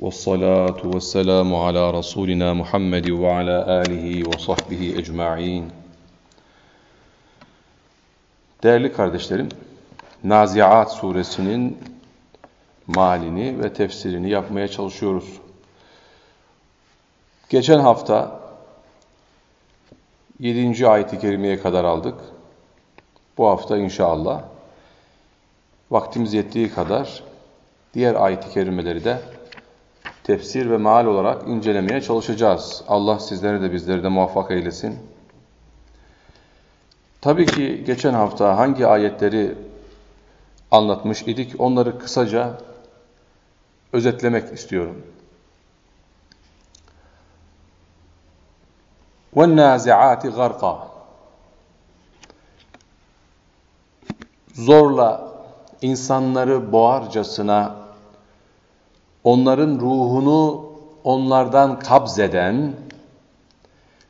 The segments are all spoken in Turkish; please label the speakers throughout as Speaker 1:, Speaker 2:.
Speaker 1: والصلاة والسلام على رسولنا محمد وعلى آله وصحبه ecmaîn. Değerli kardeşlerim, Naziat suresinin malini ve tefsirini yapmaya çalışıyoruz. Geçen hafta 7. ayet-i kerimeye kadar aldık. Bu hafta inşallah vaktimiz yettiği kadar diğer ayet-i kerimeleri de tefsir ve meal olarak incelemeye çalışacağız. Allah sizleri de bizleri de muvaffak eylesin. Tabii ki geçen hafta hangi ayetleri anlatmış idik onları kısaca özetlemek istiyorum. وَالنَّازِعَاتِ غَرْقًا Zorla insanları boğarcasına onların ruhunu onlardan kabzeden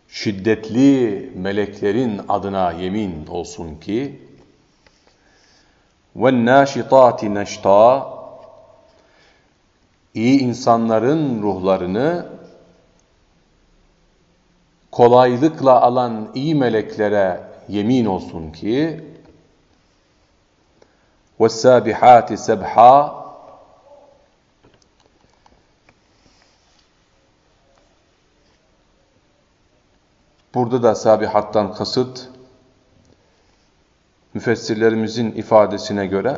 Speaker 1: şiddetli meleklerin adına yemin olsun ki وَالنَّاشِطَاتِ نَشْطًا iyi insanların ruhlarını kolaylıkla alan iyi meleklere yemin olsun ki وَالسَّابِحَاتِ سَبْحًا Burada da sabihattan kasıt müfessirlerimizin ifadesine göre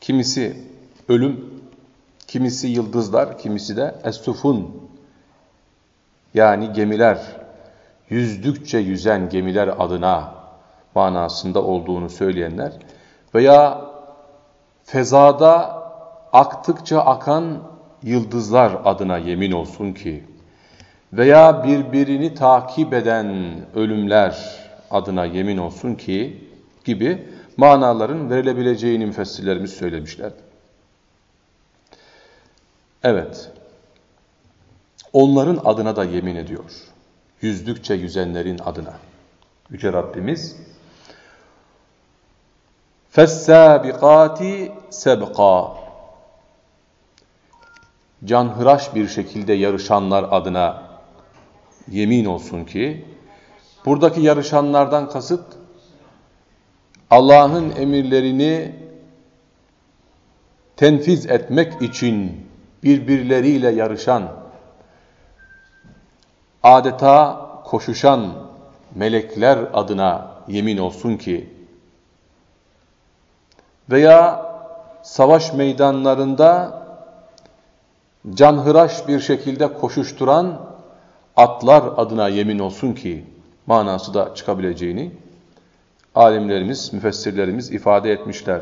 Speaker 1: kimisi ölüm, kimisi yıldızlar, kimisi de estufun yani gemiler, yüzdükçe yüzen gemiler adına manasında olduğunu söyleyenler veya fezada aktıkça akan yıldızlar adına yemin olsun ki veya birbirini takip eden ölümler adına yemin olsun ki gibi manaların verilebileceğini müfessirlerimiz söylemişler. Evet, onların adına da yemin ediyor. Yüzdükçe yüzenlerin adına. Yüce Rabbimiz فَالسَّابِقَاتِ سَبْقًا Canhıraş bir şekilde yarışanlar adına yemin olsun ki buradaki yarışanlardan kasıt Allah'ın emirlerini tenfiz etmek için birbirleriyle yarışan adeta koşuşan melekler adına yemin olsun ki veya savaş meydanlarında canhıraş bir şekilde koşuşturan atlar adına yemin olsun ki manası da çıkabileceğini alimlerimiz, müfessirlerimiz ifade etmişler.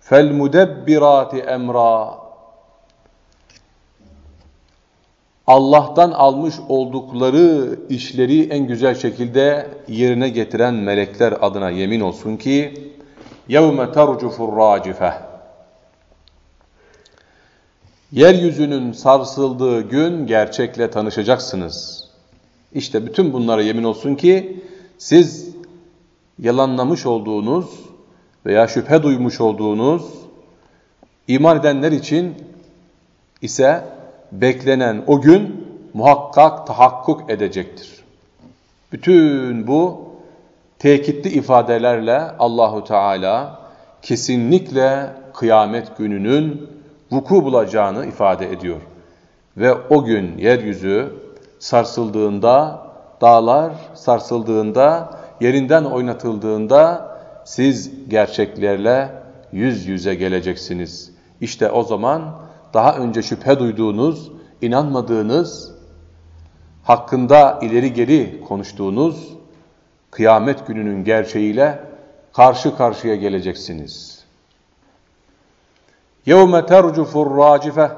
Speaker 1: Fel mudebbirati emra Allah'tan almış oldukları işleri en güzel şekilde yerine getiren melekler adına yemin olsun ki يَوْمَ تَرْجُفُ الرَّاجِفَةِ Yeryüzünün sarsıldığı gün gerçekle tanışacaksınız. İşte bütün bunlara yemin olsun ki siz yalanlamış olduğunuz veya şüphe duymuş olduğunuz iman edenler için ise beklenen o gün muhakkak tahakkuk edecektir. Bütün bu tekitli ifadelerle Allahu Teala kesinlikle kıyamet gününün vuku bulacağını ifade ediyor. Ve o gün yeryüzü sarsıldığında, dağlar sarsıldığında, yerinden oynatıldığında siz gerçeklerle yüz yüze geleceksiniz. İşte o zaman daha önce şüphe duyduğunuz, inanmadığınız, hakkında ileri geri konuştuğunuz kıyamet gününün gerçeğiyle karşı karşıya geleceksiniz. يَوْمَ تَرْجُفُ الرَّاجِفَةِ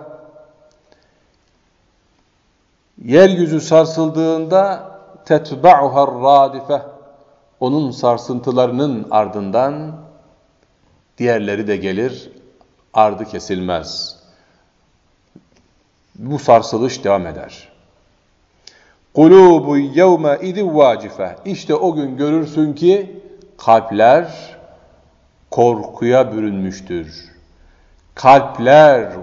Speaker 1: Yeryüzü sarsıldığında تَتْبَعُهَا الرَّادِفَةِ Onun sarsıntılarının ardından diğerleri de gelir, ardı kesilmez. Bu sarsılış devam eder. قُلُوبُ يَوْمَ اِذِ وَاجِفَةِ İşte o gün görürsün ki kalpler korkuya bürünmüştür kalpler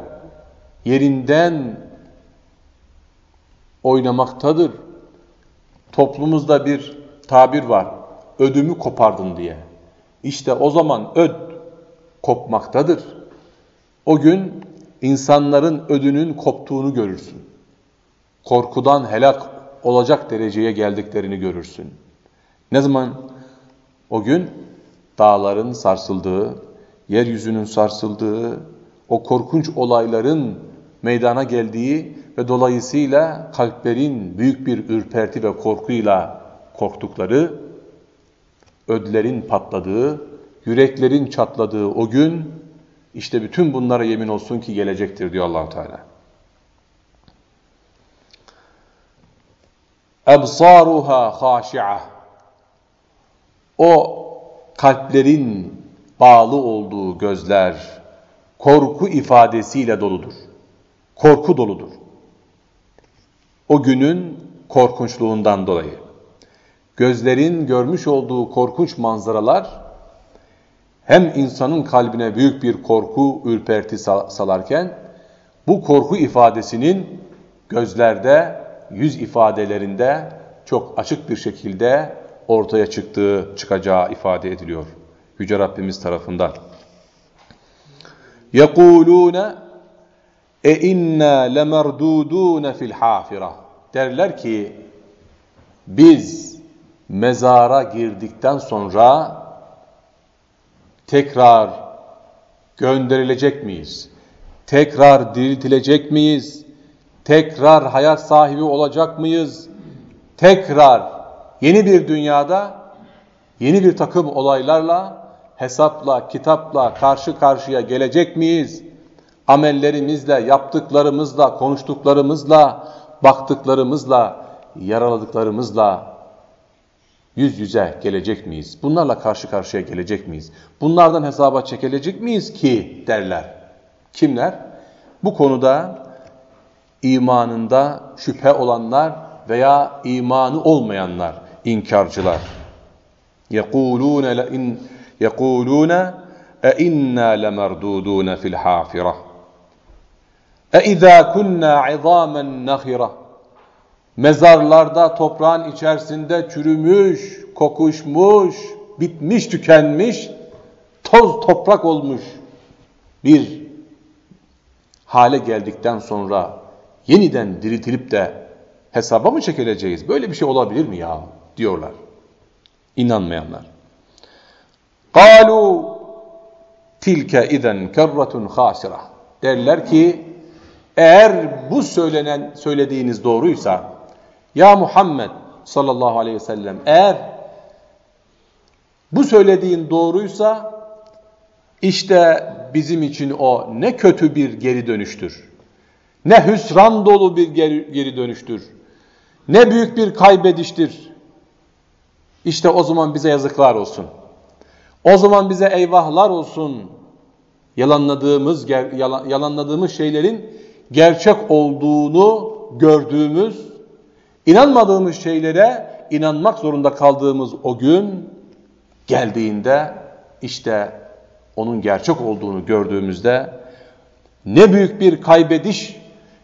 Speaker 1: yerinden oynamaktadır. Toplumumuzda bir tabir var. Ödümü kopardın diye. İşte o zaman öd kopmaktadır. O gün insanların ödünün koptuğunu görürsün. Korkudan helak olacak dereceye geldiklerini görürsün. Ne zaman? O gün dağların sarsıldığı, yeryüzünün sarsıldığı, o korkunç olayların meydana geldiği ve dolayısıyla kalplerin büyük bir ürperti ve korkuyla korktukları, ödlerin patladığı, yüreklerin çatladığı o gün, işte bütün bunlara yemin olsun ki gelecektir diyor allah Teala. Ebsaruha haşi'ah O kalplerin bağlı olduğu gözler korku ifadesiyle doludur. Korku doludur. O günün korkunçluğundan dolayı. Gözlerin görmüş olduğu korkunç manzaralar hem insanın kalbine büyük bir korku, ürperti salarken bu korku ifadesinin gözlerde, yüz ifadelerinde çok açık bir şekilde ortaya çıktığı, çıkacağı ifade ediliyor. Yüce Rabbimiz tarafından. يَقُولُونَ e inna lemerdudun fil hafira. Derler ki biz mezara girdikten sonra tekrar gönderilecek miyiz? Tekrar diriltilecek miyiz? Tekrar hayat sahibi olacak mıyız? Tekrar yeni bir dünyada yeni bir takım olaylarla, hesapla, kitapla karşı karşıya gelecek miyiz? amellerimizle, yaptıklarımızla, konuştuklarımızla, baktıklarımızla, yaraladıklarımızla yüz yüze gelecek miyiz? Bunlarla karşı karşıya gelecek miyiz? Bunlardan hesaba çekilecek miyiz ki derler. Kimler? Bu konuda imanında şüphe olanlar veya imanı olmayanlar, inkarcılar. يَقُولُونَ لَاِنْ يَقُولُونَ اَاِنَّا لَمَرْدُودُونَ فِي الْحَافِرَةِ اَاِذَا كُنَّا عِظَامًا نَخِرًا Mezarlarda toprağın içerisinde çürümüş, kokuşmuş, bitmiş, tükenmiş, toz toprak olmuş bir hale geldikten sonra yeniden diriltilip de hesaba mı çekileceğiz? Böyle bir şey olabilir mi ya? diyorlar. İnanmayanlar. قَالُوا tilke izen kerratun hasira. Derler ki eğer bu söylenen söylediğiniz doğruysa ya Muhammed sallallahu aleyhi ve sellem eğer bu söylediğin doğruysa işte bizim için o ne kötü bir geri dönüştür. Ne hüsran dolu bir geri, geri dönüştür. Ne büyük bir kaybediştir. İşte o zaman bize yazıklar olsun. O zaman bize eyvahlar olsun. Yalanladığımız, yalanladığımız şeylerin gerçek olduğunu gördüğümüz, inanmadığımız şeylere inanmak zorunda kaldığımız o gün geldiğinde işte onun gerçek olduğunu gördüğümüzde ne büyük bir kaybediş,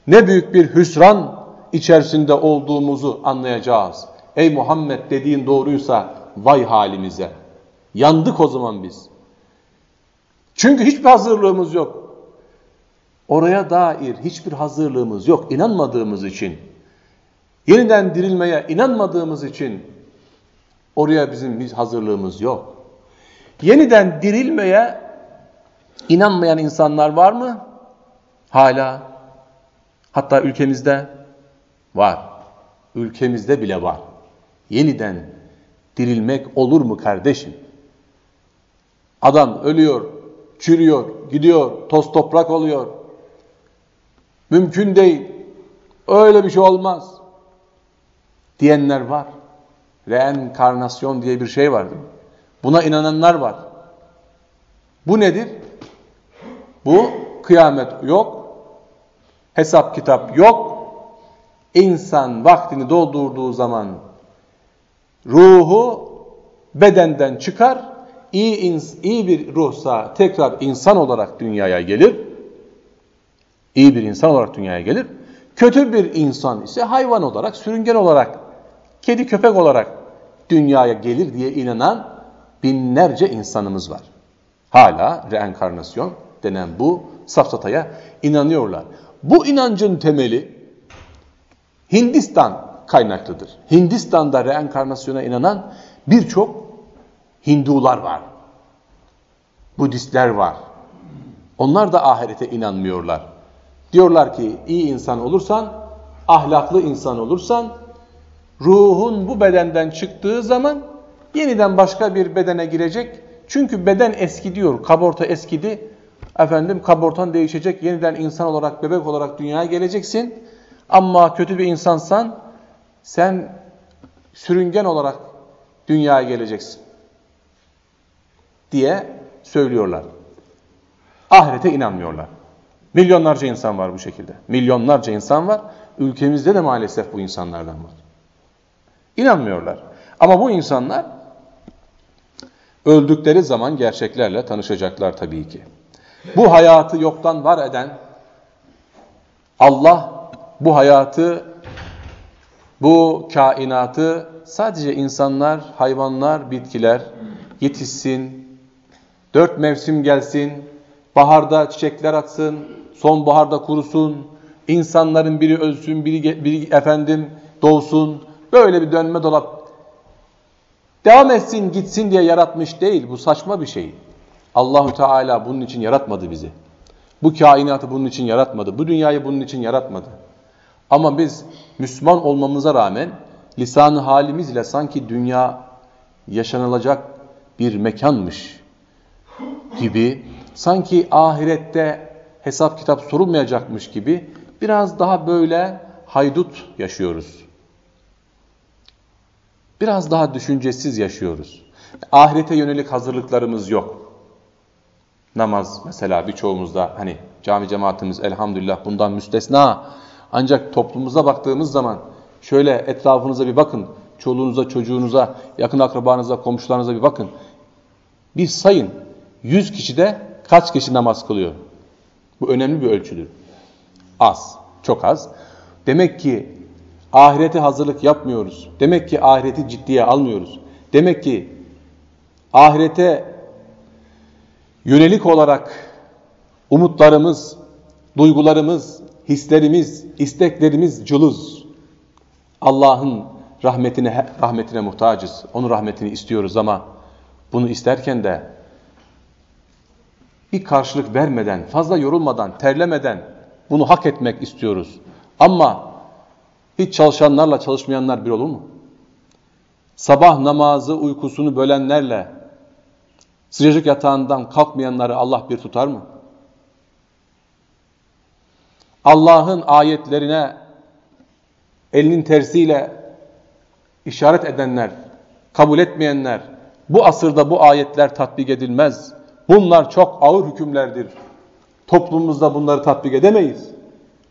Speaker 1: ne büyük bir hüsran içerisinde olduğumuzu anlayacağız. Ey Muhammed dediğin doğruysa vay halimize. Yandık o zaman biz. Çünkü hiçbir hazırlığımız yok. Oraya dair hiçbir hazırlığımız yok inanmadığımız için. Yeniden dirilmeye inanmadığımız için oraya bizim hiç hazırlığımız yok. Yeniden dirilmeye inanmayan insanlar var mı? Hala. Hatta ülkemizde var. Ülkemizde bile var. Yeniden dirilmek olur mu kardeşim? Adam ölüyor, çürüyor, gidiyor, toz toprak oluyor. Mümkün değil. Öyle bir şey olmaz. Diyenler var. Reenkarnasyon diye bir şey var. Buna inananlar var. Bu nedir? Bu kıyamet yok. Hesap kitap yok. İnsan vaktini doldurduğu zaman ruhu bedenden çıkar. İyi, iyi bir ruhsa tekrar insan olarak dünyaya gelir İyi bir insan olarak dünyaya gelir. Kötü bir insan ise hayvan olarak, sürüngen olarak, kedi köpek olarak dünyaya gelir diye inanan binlerce insanımız var. Hala reenkarnasyon denen bu safsataya inanıyorlar. Bu inancın temeli Hindistan kaynaklıdır. Hindistan'da reenkarnasyona inanan birçok Hindular var. Budistler var. Onlar da ahirete inanmıyorlar. Diyorlar ki iyi insan olursan, ahlaklı insan olursan, ruhun bu bedenden çıktığı zaman yeniden başka bir bedene girecek. Çünkü beden eski diyor, kaborta eskidi. Efendim kabortan değişecek, yeniden insan olarak, bebek olarak dünyaya geleceksin. Ama kötü bir insansan sen sürüngen olarak dünyaya geleceksin diye söylüyorlar. Ahirete inanmıyorlar. Milyonlarca insan var bu şekilde. Milyonlarca insan var. Ülkemizde de maalesef bu insanlardan var. İnanmıyorlar. Ama bu insanlar öldükleri zaman gerçeklerle tanışacaklar tabii ki. Bu hayatı yoktan var eden Allah bu hayatı, bu kainatı sadece insanlar, hayvanlar, bitkiler yetişsin, dört mevsim gelsin, baharda çiçekler atsın, sonbaharda kurusun, insanların biri ölsün, biri, biri efendim doğsun, böyle bir dönme dolap devam etsin, gitsin diye yaratmış değil. Bu saçma bir şey. Allahü Teala bunun için yaratmadı bizi. Bu kainatı bunun için yaratmadı. Bu dünyayı bunun için yaratmadı. Ama biz Müslüman olmamıza rağmen lisanı halimizle sanki dünya yaşanılacak bir mekanmış gibi, sanki ahirette hesap kitap sorulmayacakmış gibi biraz daha böyle haydut yaşıyoruz. Biraz daha düşüncesiz yaşıyoruz. Ahirete yönelik hazırlıklarımız yok. Namaz mesela birçoğumuzda hani cami cemaatimiz elhamdülillah bundan müstesna ancak toplumumuza baktığımız zaman şöyle etrafınıza bir bakın. Çoluğunuza, çocuğunuza, yakın akrabanıza, komşularınıza bir bakın. Bir sayın. 100 kişide kaç kişi namaz kılıyor? Bu önemli bir ölçüdür. Az. Çok az. Demek ki ahirete hazırlık yapmıyoruz. Demek ki ahireti ciddiye almıyoruz. Demek ki ahirete yönelik olarak umutlarımız, duygularımız, hislerimiz, isteklerimiz cılız. Allah'ın rahmetine rahmetine muhtacız. Onun rahmetini istiyoruz ama bunu isterken de bir karşılık vermeden, fazla yorulmadan, terlemeden bunu hak etmek istiyoruz. Ama hiç çalışanlarla çalışmayanlar bir olur mu? Sabah namazı uykusunu bölenlerle sıcacık yatağından kalkmayanları Allah bir tutar mı? Allah'ın ayetlerine elinin tersiyle işaret edenler, kabul etmeyenler, bu asırda bu ayetler tatbik edilmez. Bunlar çok ağır hükümlerdir. Toplumumuzda bunları tatbik edemeyiz.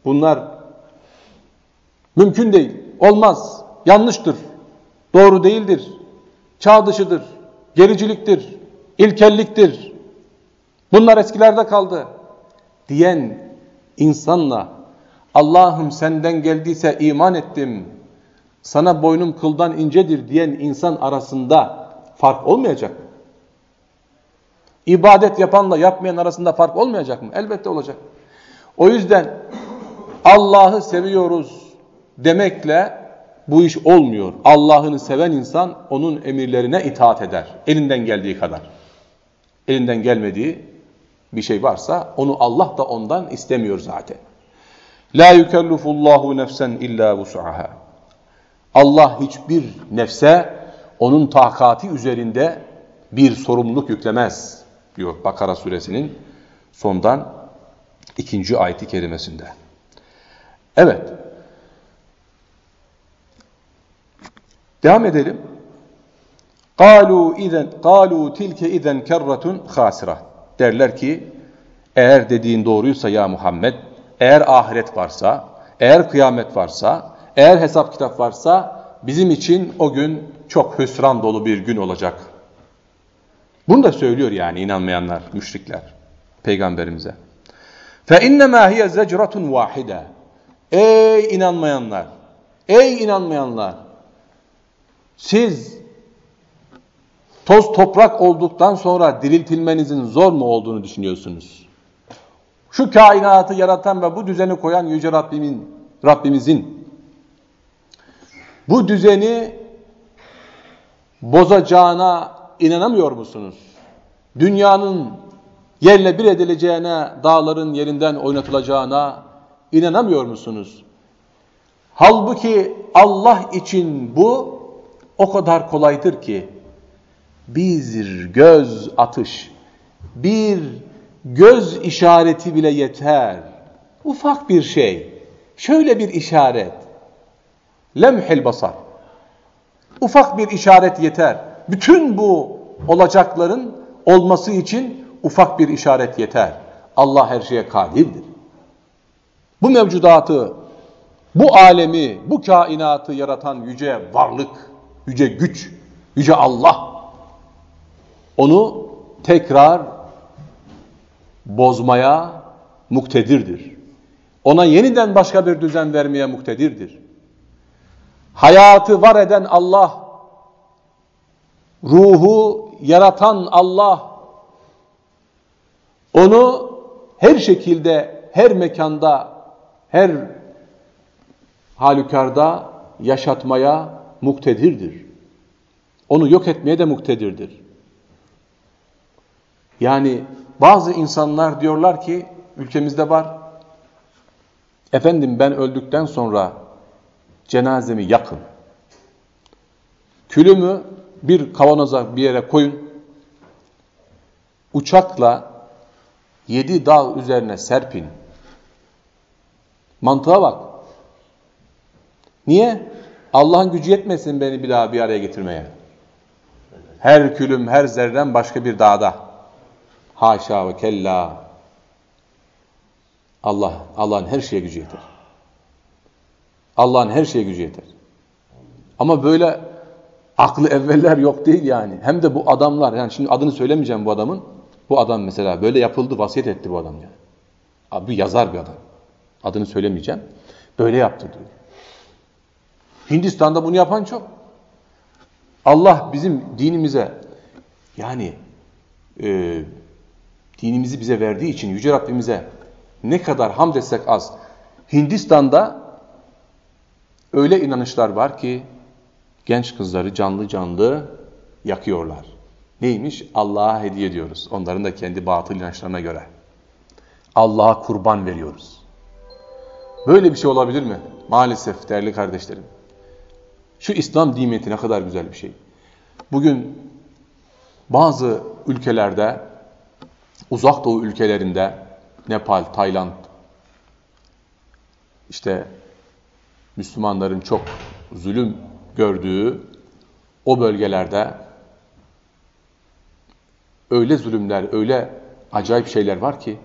Speaker 1: Bunlar mümkün değil, olmaz, yanlıştır, doğru değildir, çağ dışıdır, gericiliktir, ilkelliktir. Bunlar eskilerde kaldı diyen insanla Allah'ım senden geldiyse iman ettim, sana boynum kıldan incedir diyen insan arasında fark olmayacak? İbadet yapanla yapmayan arasında fark olmayacak mı? Elbette olacak. O yüzden Allah'ı seviyoruz demekle bu iş olmuyor. Allah'ını seven insan onun emirlerine itaat eder. Elinden geldiği kadar. Elinden gelmediği bir şey varsa onu Allah da ondan istemiyor zaten. La yukellifullahu nefsen illa vus'aha. Allah hiçbir nefse onun takati üzerinde bir sorumluluk yüklemez diyor Bakara suresinin sondan ikinci ayeti kerimesinde. Evet. Devam edelim. قالوا اذا قالوا تلك اذا كره خاسره Derler ki eğer dediğin doğruysa ya Muhammed, eğer ahiret varsa, eğer kıyamet varsa, eğer hesap kitap varsa bizim için o gün çok hüsran dolu bir gün olacak. bunu da söylüyor yani inanmayanlar, müşrikler peygamberimize. Fe innemâ hiye zecratun vahide. Ey inanmayanlar, ey inanmayanlar. Siz toz toprak olduktan sonra diriltilmenizin zor mu olduğunu düşünüyorsunuz? Şu kainatı yaratan ve bu düzeni koyan yüce Rabbimin Rabbimizin bu düzeni bozacağına inanamıyor musunuz? Dünyanın yerle bir edileceğine, dağların yerinden oynatılacağına inanamıyor musunuz? Halbuki Allah için bu o kadar kolaydır ki bir göz atış, bir göz işareti bile yeter. Ufak bir şey, şöyle bir işaret. Lemhil basar. Ufak bir işaret yeter. Bütün bu olacakların olması için ufak bir işaret yeter. Allah her şeye kadirdir. Bu mevcudatı, bu alemi, bu kainatı yaratan yüce varlık, yüce güç, yüce Allah onu tekrar bozmaya muktedirdir. Ona yeniden başka bir düzen vermeye muktedirdir. Hayatı var eden Allah, ruhu yaratan Allah, onu her şekilde, her mekanda, her halükarda yaşatmaya muktedirdir. Onu yok etmeye de muktedirdir. Yani bazı insanlar diyorlar ki ülkemizde var. Efendim ben öldükten sonra cenazemi yakın. Külümü bir kavanoza bir yere koyun. Uçakla yedi dağ üzerine serpin. Mantığa bak. Niye? Allah'ın gücü yetmesin beni bir daha bir araya getirmeye. Her külüm, her zerrem başka bir dağda. Haşa ve kella. Allah, Allah'ın her şeye gücü yeter. Allah'ın her şeye gücü yeter. Ama böyle aklı evveller yok değil yani. Hem de bu adamlar, yani şimdi adını söylemeyeceğim bu adamın. Bu adam mesela böyle yapıldı, vasiyet etti bu adam yani. Abi yazar bir adam. Adını söylemeyeceğim. Böyle yaptı diyor. Hindistan'da bunu yapan çok. Allah bizim dinimize yani e, dinimizi bize verdiği için Yüce Rabbimize ne kadar hamd etsek az. Hindistan'da öyle inanışlar var ki genç kızları canlı canlı yakıyorlar. Neymiş? Allah'a hediye ediyoruz. Onların da kendi batıl inançlarına göre. Allah'a kurban veriyoruz. Böyle bir şey olabilir mi? Maalesef değerli kardeşlerim. Şu İslam nimeti ne kadar güzel bir şey. Bugün bazı ülkelerde uzak doğu ülkelerinde Nepal, Tayland işte Müslümanların çok zulüm gördüğü o bölgelerde öyle zulümler, öyle acayip şeyler var ki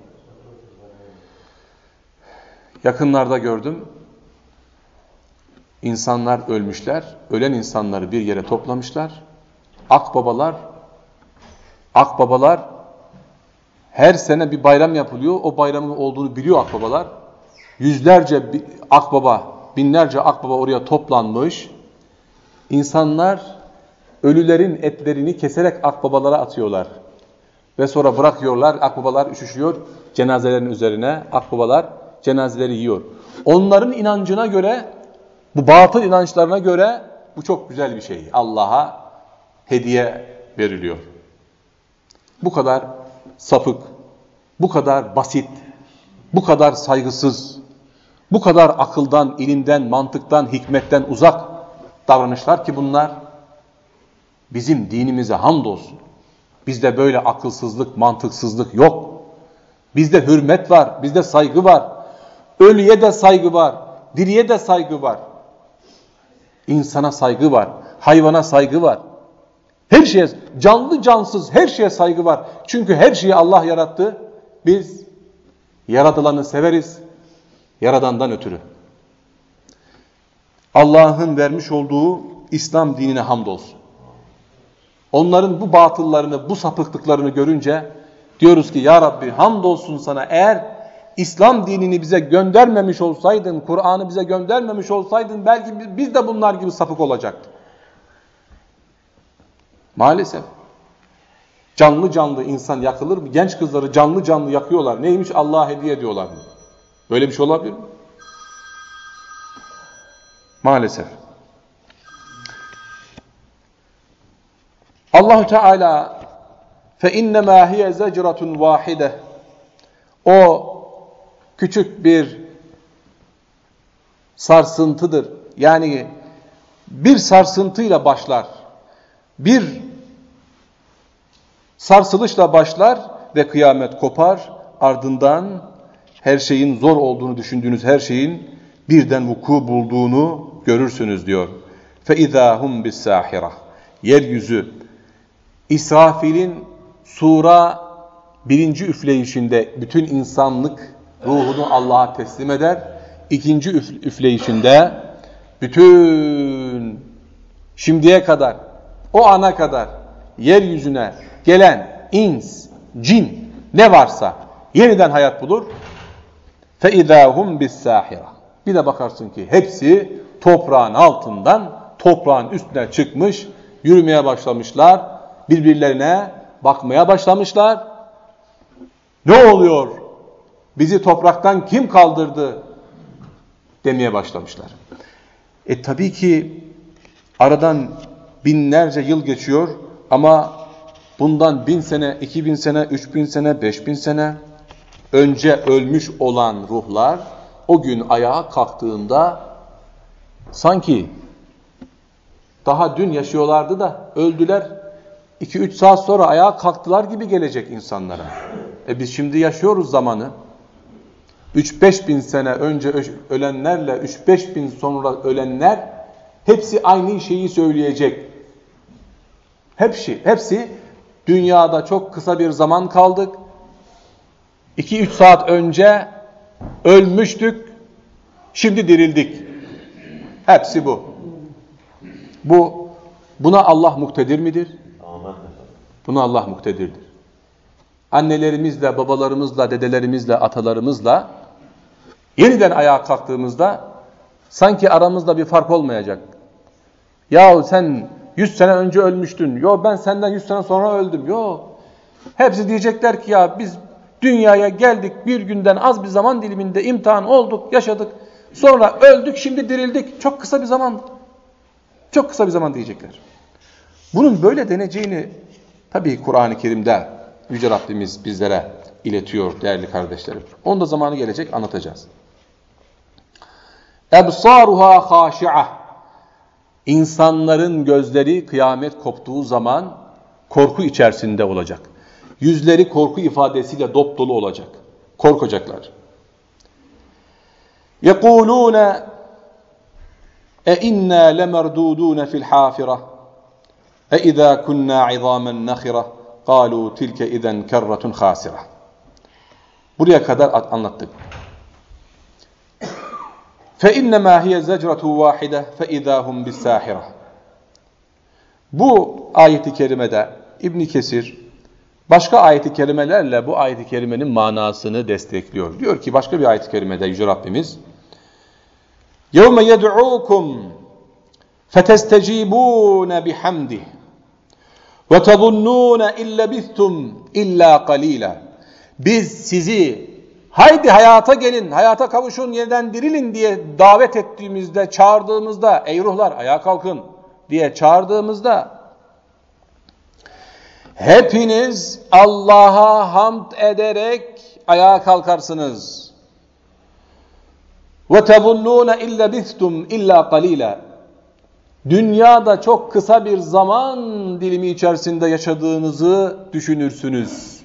Speaker 1: yakınlarda gördüm insanlar ölmüşler, ölen insanları bir yere toplamışlar. Akbabalar akbabalar her sene bir bayram yapılıyor. O bayramın olduğunu biliyor akbabalar. Yüzlerce akbaba, binlerce akbaba oraya toplanmış. İnsanlar ölülerin etlerini keserek akbabalara atıyorlar. Ve sonra bırakıyorlar, akbabalar üşüşüyor cenazelerin üzerine. Akbabalar cenazeleri yiyor. Onların inancına göre, bu batıl inançlarına göre bu çok güzel bir şey. Allah'a hediye veriliyor. Bu kadar sapık, bu kadar basit, bu kadar saygısız, bu kadar akıldan, ilimden, mantıktan, hikmetten uzak davranışlar ki bunlar bizim dinimize hamdolsun. Bizde böyle akılsızlık, mantıksızlık yok. Bizde hürmet var, bizde saygı var. Ölüye de saygı var, diriye de saygı var. İnsana saygı var, hayvana saygı var. Her şeye, canlı cansız her şeye saygı var. Çünkü her şeyi Allah yarattı. Biz yaratılanı severiz. Yaradandan ötürü. Allah'ın vermiş olduğu İslam dinine hamdolsun. Onların bu batıllarını, bu sapıklıklarını görünce diyoruz ki Ya Rabbi hamdolsun sana eğer İslam dinini bize göndermemiş olsaydın, Kur'an'ı bize göndermemiş olsaydın belki biz de bunlar gibi sapık olacaktık. Maalesef. Canlı canlı insan yakılır mı? Genç kızları canlı canlı yakıyorlar. Neymiş? Allah'a hediye ediyorlar mı? Böyle bir şey olabilir mi? Maalesef. Allahu Teala fe innema hiye zecratun vahide o küçük bir sarsıntıdır. Yani bir sarsıntıyla başlar. Bir sarsılışla başlar ve kıyamet kopar. Ardından her şeyin zor olduğunu düşündüğünüz her şeyin birden vuku bulduğunu görürsünüz diyor. فَاِذَا هُمْ بِالسَّاحِرَةِ Yeryüzü İsrafil'in sura birinci üfleyişinde bütün insanlık ruhunu Allah'a teslim eder. İkinci üf üfleyişinde bütün şimdiye kadar o ana kadar yeryüzüne gelen ins, cin ne varsa yeniden hayat bulur. فَاِذَا هُمْ بِالسَّاحِرَةِ Bir de bakarsın ki hepsi toprağın altından toprağın üstüne çıkmış, yürümeye başlamışlar, birbirlerine bakmaya başlamışlar. Ne oluyor? Bizi topraktan kim kaldırdı? demeye başlamışlar. E tabii ki aradan binlerce yıl geçiyor ama bundan bin sene, iki bin sene, üç bin sene, beş bin sene önce ölmüş olan ruhlar o gün ayağa kalktığında sanki daha dün yaşıyorlardı da öldüler 2-3 saat sonra ayağa kalktılar gibi gelecek insanlara. E biz şimdi yaşıyoruz zamanı. 3-5 bin sene önce ölenlerle 3-5 bin sonra ölenler hepsi aynı şeyi söyleyecek. Hepsi, hepsi dünyada çok kısa bir zaman kaldık. 2-3 saat önce ölmüştük, şimdi dirildik. Hepsi bu. Bu buna Allah muktedir midir? Buna Allah muktedirdir. Annelerimizle, babalarımızla, dedelerimizle, atalarımızla yeniden ayağa kalktığımızda sanki aramızda bir fark olmayacak. Yahu sen 100 sene önce ölmüştün. Yo ben senden 100 sene sonra öldüm. Yo. Hepsi diyecekler ki ya biz dünyaya geldik bir günden az bir zaman diliminde imtihan olduk, yaşadık. Sonra öldük, şimdi dirildik. Çok kısa bir zaman. Çok kısa bir zaman diyecekler. Bunun böyle deneceğini tabii Kur'an-ı Kerim'de Yüce Rabbimiz bizlere iletiyor değerli kardeşlerim. Onun da zamanı gelecek anlatacağız. Ebsaruha haşi'ah İnsanların gözleri kıyamet koptuğu zaman korku içerisinde olacak. Yüzleri korku ifadesiyle dop dolu olacak. Korkacaklar. يَقُولُونَ اَاِنَّا لَمَرْدُودُونَ فِي الْحَافِرَةِ اَاِذَا كُنَّا عِظَامًا نَخِرَةً قَالُوا تِلْكَ اِذَنْ كَرَّةٌ خَاسِرَةٌ Buraya kadar anlattık. فَاِنَّمَا هِيَ زَجْرَةُ وَاحِدَةٌ فَاِذَا هُمْ بِالسَّاحِرَةِ Bu ayeti kerimede İbn Kesir başka ayeti kerimelerle bu ayeti kerimenin manasını destekliyor. Diyor ki başka bir ayeti kerimede Yüce Rabbimiz يَوْمَ يَدْعُوكُمْ فَتَسْتَجِيبُونَ بِحَمْدِهِ وَتَظُنُّونَ اِلَّ بِثْتُمْ اِلَّا قَلِيلًا Biz sizi haydi hayata gelin, hayata kavuşun, yeniden dirilin diye davet ettiğimizde, çağırdığımızda, ey ruhlar ayağa kalkın diye çağırdığımızda hepiniz Allah'a hamd ederek ayağa kalkarsınız. Ve tezunnûne illa bistum illa qalila. Dünyada çok kısa bir zaman dilimi içerisinde yaşadığınızı düşünürsünüz.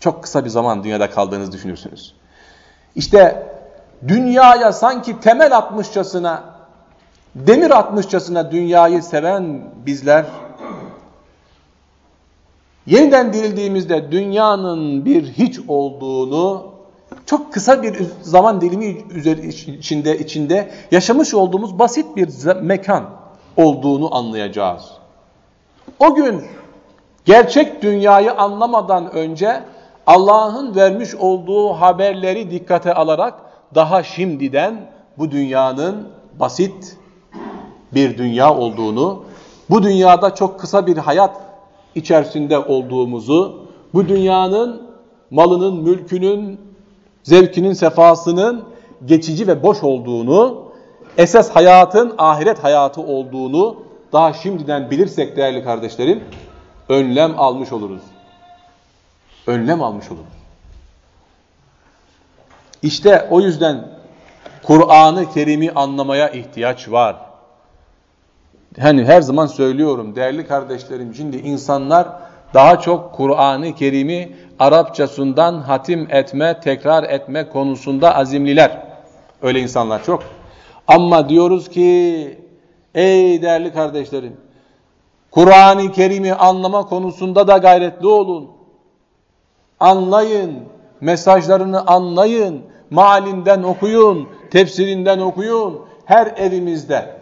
Speaker 1: Çok kısa bir zaman dünyada kaldığınızı düşünürsünüz. İşte dünyaya sanki temel atmışçasına, demir atmışçasına dünyayı seven bizler, yeniden dirildiğimizde dünyanın bir hiç olduğunu çok kısa bir zaman dilimi içinde, içinde yaşamış olduğumuz basit bir mekan olduğunu anlayacağız. O gün gerçek dünyayı anlamadan önce Allah'ın vermiş olduğu haberleri dikkate alarak daha şimdiden bu dünyanın basit bir dünya olduğunu, bu dünyada çok kısa bir hayat içerisinde olduğumuzu, bu dünyanın malının, mülkünün, zevkinin, sefasının geçici ve boş olduğunu, esas hayatın ahiret hayatı olduğunu daha şimdiden bilirsek değerli kardeşlerim, önlem almış oluruz. Önlem almış oluruz. İşte o yüzden Kur'an-ı Kerim'i anlamaya ihtiyaç var. Hani her zaman söylüyorum değerli kardeşlerim şimdi insanlar daha çok Kur'an-ı Kerim'i Arapçasından hatim etme, tekrar etme konusunda azimliler. Öyle insanlar çok. Ama diyoruz ki ey değerli kardeşlerim Kur'an-ı Kerim'i anlama konusunda da gayretli olun. Anlayın, mesajlarını anlayın, malinden okuyun, tefsirinden okuyun. Her evimizde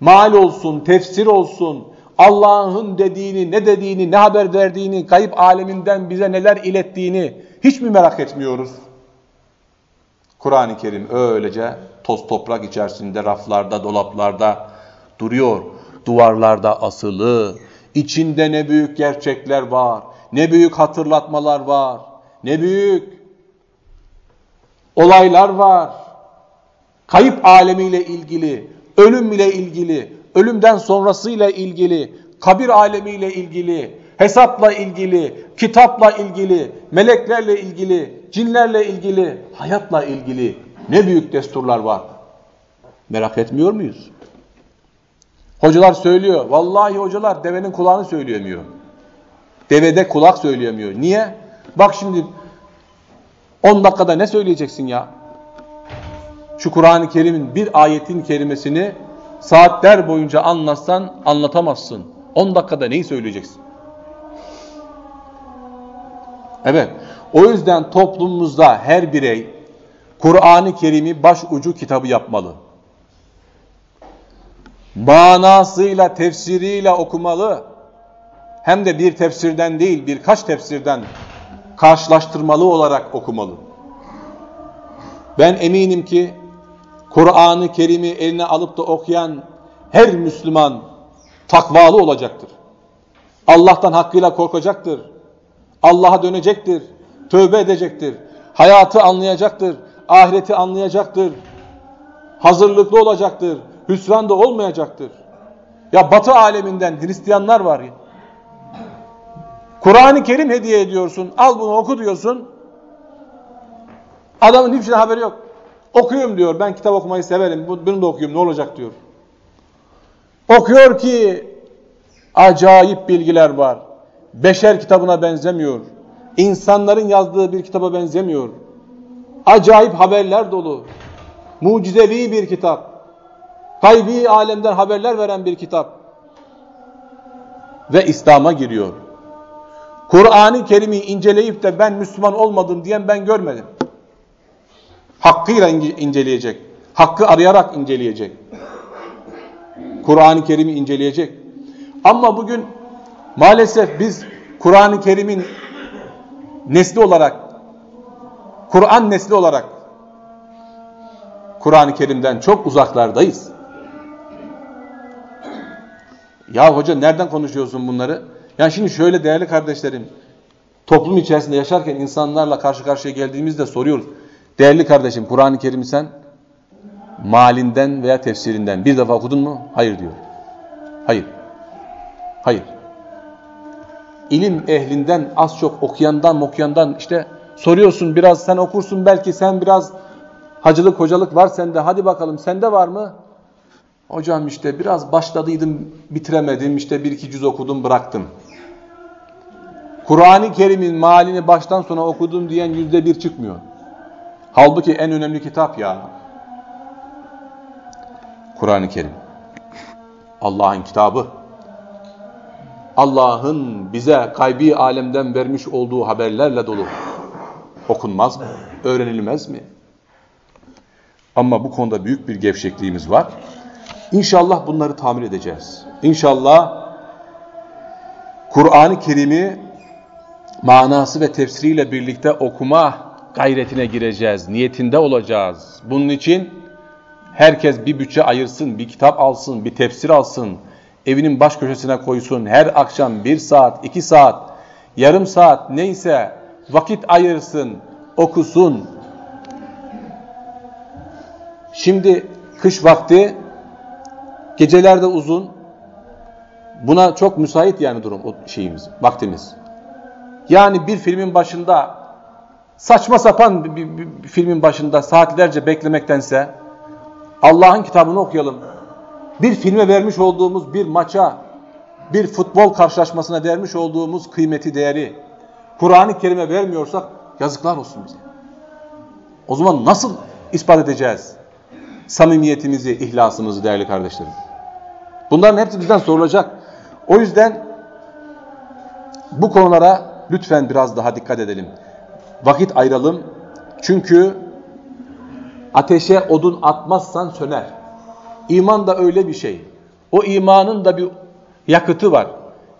Speaker 1: mal olsun, tefsir olsun, Allah'ın dediğini, ne dediğini, ne haber verdiğini, kayıp aleminden bize neler ilettiğini hiç mi merak etmiyoruz? Kur'an-ı Kerim öylece toz toprak içerisinde, raflarda, dolaplarda duruyor. Duvarlarda asılı. İçinde ne büyük gerçekler var. Ne büyük hatırlatmalar var. Ne büyük olaylar var. Kayıp alemiyle ilgili, ölüm ile ilgili, ölümden sonrasıyla ilgili, kabir alemiyle ilgili, hesapla ilgili, kitapla ilgili, meleklerle ilgili, cinlerle ilgili, hayatla ilgili ne büyük desturlar var. Merak etmiyor muyuz? Hocalar söylüyor. Vallahi hocalar devenin kulağını söyleyemiyor. Devede kulak söyleyemiyor. Niye? Bak şimdi 10 dakikada ne söyleyeceksin ya? Şu Kur'an-ı Kerim'in bir ayetin kelimesini saatler boyunca anlatsan anlatamazsın. 10 dakikada neyi söyleyeceksin? Evet. O yüzden toplumumuzda her birey Kur'an-ı Kerim'i baş ucu kitabı yapmalı. Manasıyla, tefsiriyle okumalı. Hem de bir tefsirden değil, birkaç tefsirden karşılaştırmalı olarak okumalı. Ben eminim ki Kur'an-ı Kerim'i eline alıp da okuyan her Müslüman takvalı olacaktır. Allah'tan hakkıyla korkacaktır. Allah'a dönecektir. Tövbe edecektir. Hayatı anlayacaktır. Ahireti anlayacaktır. Hazırlıklı olacaktır. Hüsran da olmayacaktır. Ya batı aleminden Hristiyanlar var ya. Kur'an-ı Kerim hediye ediyorsun. Al bunu oku diyorsun. Adamın hiçbir şeyden haberi yok. Okuyorum diyor. Ben kitap okumayı severim. Bunu da okuyayım ne olacak diyor. Okuyor ki acayip bilgiler var. Beşer kitabına benzemiyor. İnsanların yazdığı bir kitaba benzemiyor. Acayip haberler dolu. Mucizevi bir kitap. Gaybi alemden haberler veren bir kitap. Ve İslam'a giriyor. Kur'an-ı Kerim'i inceleyip de ben Müslüman olmadım diyen ben görmedim. Hakkıyla inceleyecek. Hakkı arayarak inceleyecek. Kur'an-ı Kerim'i inceleyecek. Ama bugün maalesef biz Kur'an-ı Kerim'in nesli olarak, Kur'an nesli olarak Kur'an-ı Kerim'den çok uzaklardayız. Ya hoca nereden konuşuyorsun bunları? Yani şimdi şöyle değerli kardeşlerim, toplum içerisinde yaşarken insanlarla karşı karşıya geldiğimizde soruyoruz. Değerli kardeşim Kur'an-ı Kerim'i sen malinden veya tefsirinden bir defa okudun mu? Hayır diyor. Hayır. Hayır. İlim ehlinden az çok okuyandan okuyandan işte soruyorsun biraz sen okursun belki sen biraz hacılık hocalık var sende hadi bakalım sende var mı? Hocam işte biraz başladıydım bitiremedim işte bir iki cüz okudum bıraktım. Kur'an-ı Kerim'in malini baştan sona okudum diyen yüzde bir çıkmıyor. Halbuki en önemli kitap ya. Kur'an-ı Kerim. Allah'ın kitabı. Allah'ın bize kaybi alemden vermiş olduğu haberlerle dolu. Okunmaz mı? Öğrenilmez mi? Ama bu konuda büyük bir gevşekliğimiz var. İnşallah bunları tamir edeceğiz. İnşallah Kur'an-ı Kerim'i manası ve tefsiriyle birlikte okuma gayretine gireceğiz, niyetinde olacağız. Bunun için herkes bir bütçe ayırsın, bir kitap alsın, bir tefsir alsın, evinin baş köşesine koysun, her akşam bir saat, iki saat, yarım saat neyse vakit ayırsın, okusun. Şimdi kış vakti, gecelerde uzun, buna çok müsait yani durum, o şeyimiz, vaktimiz. Yani bir filmin başında, saçma sapan bir, bir, bir, bir filmin başında saatlerce beklemektense, Allah'ın kitabını okuyalım. Bir filme vermiş olduğumuz bir maça, bir futbol karşılaşmasına vermiş olduğumuz kıymeti, değeri, Kur'an-ı Kerim'e vermiyorsak yazıklar olsun bize. O zaman nasıl ispat edeceğiz samimiyetimizi, ihlasımızı değerli kardeşlerim? Bunların hepsi bizden sorulacak. O yüzden bu konulara lütfen biraz daha dikkat edelim. Vakit ayıralım. Çünkü ateşe odun atmazsan söner. İman da öyle bir şey. O imanın da bir yakıtı var.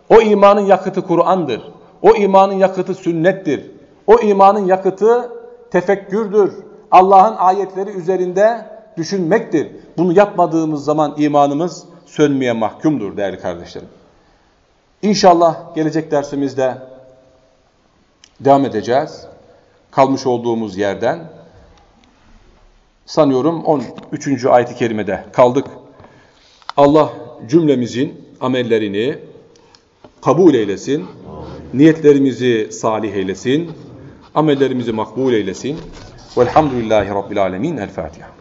Speaker 1: O imanın yakıtı Kur'an'dır. O imanın yakıtı sünnettir. O imanın yakıtı tefekkürdür. Allah'ın ayetleri üzerinde düşünmektir. Bunu yapmadığımız zaman imanımız sönmeye mahkumdur değerli kardeşlerim. İnşallah gelecek dersimizde devam edeceğiz. Kalmış olduğumuz yerden sanıyorum 13. ayet-i kerimede kaldık. Allah cümlemizin amellerini kabul eylesin. Niyetlerimizi salih eylesin. Amellerimizi makbul eylesin. Velhamdülillahi Rabbil Alemin. El Fatiha.